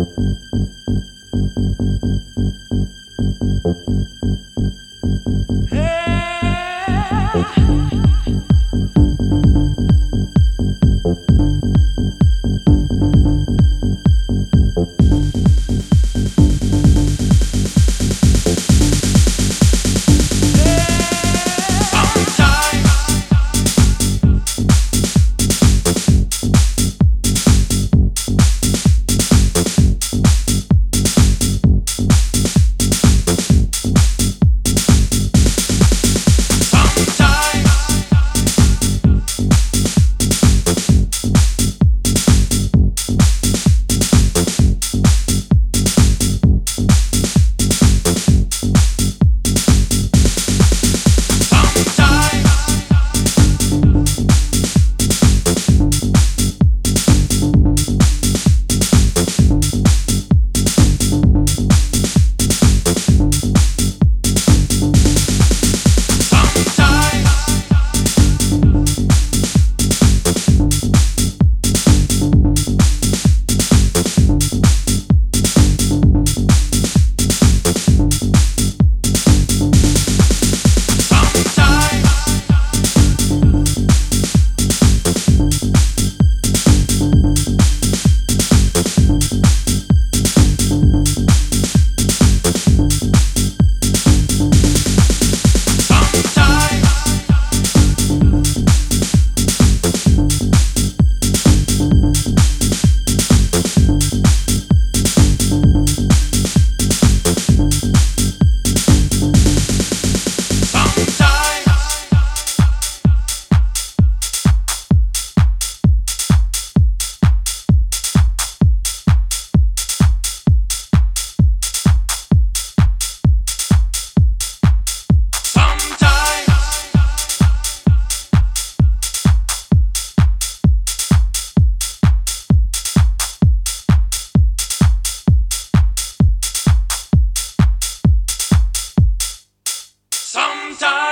Música time.